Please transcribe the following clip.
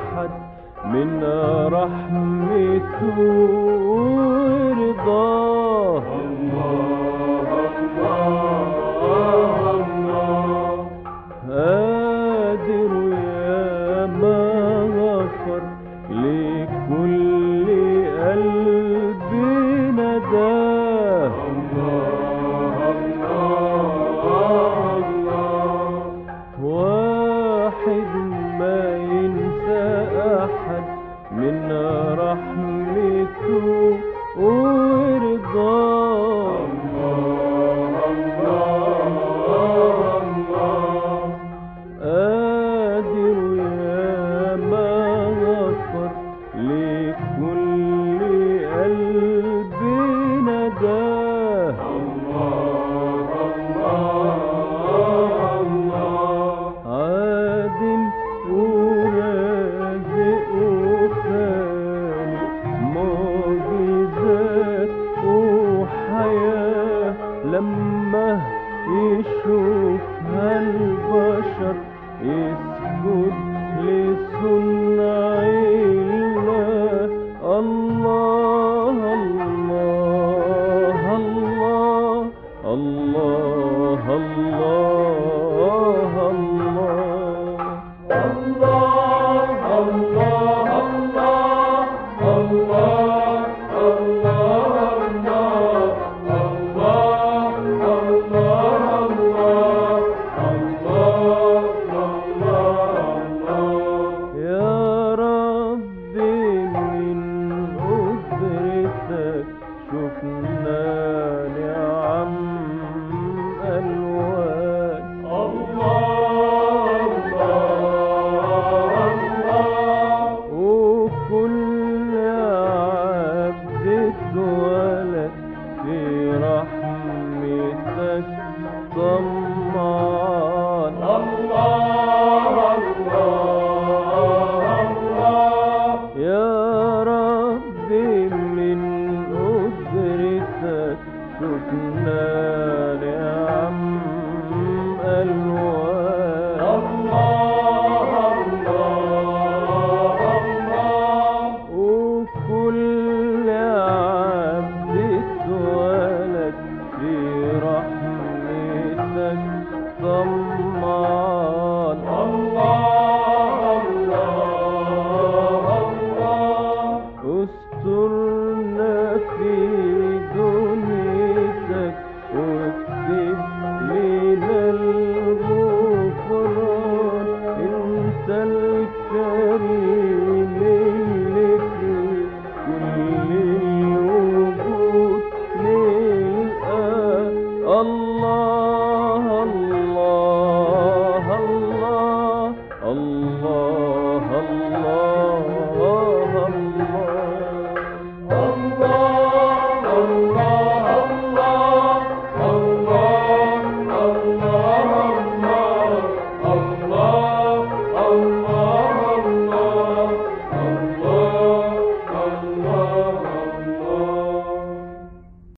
أحد من رحمته ورضاه يشوفها البشر يسجد لصنع الله more.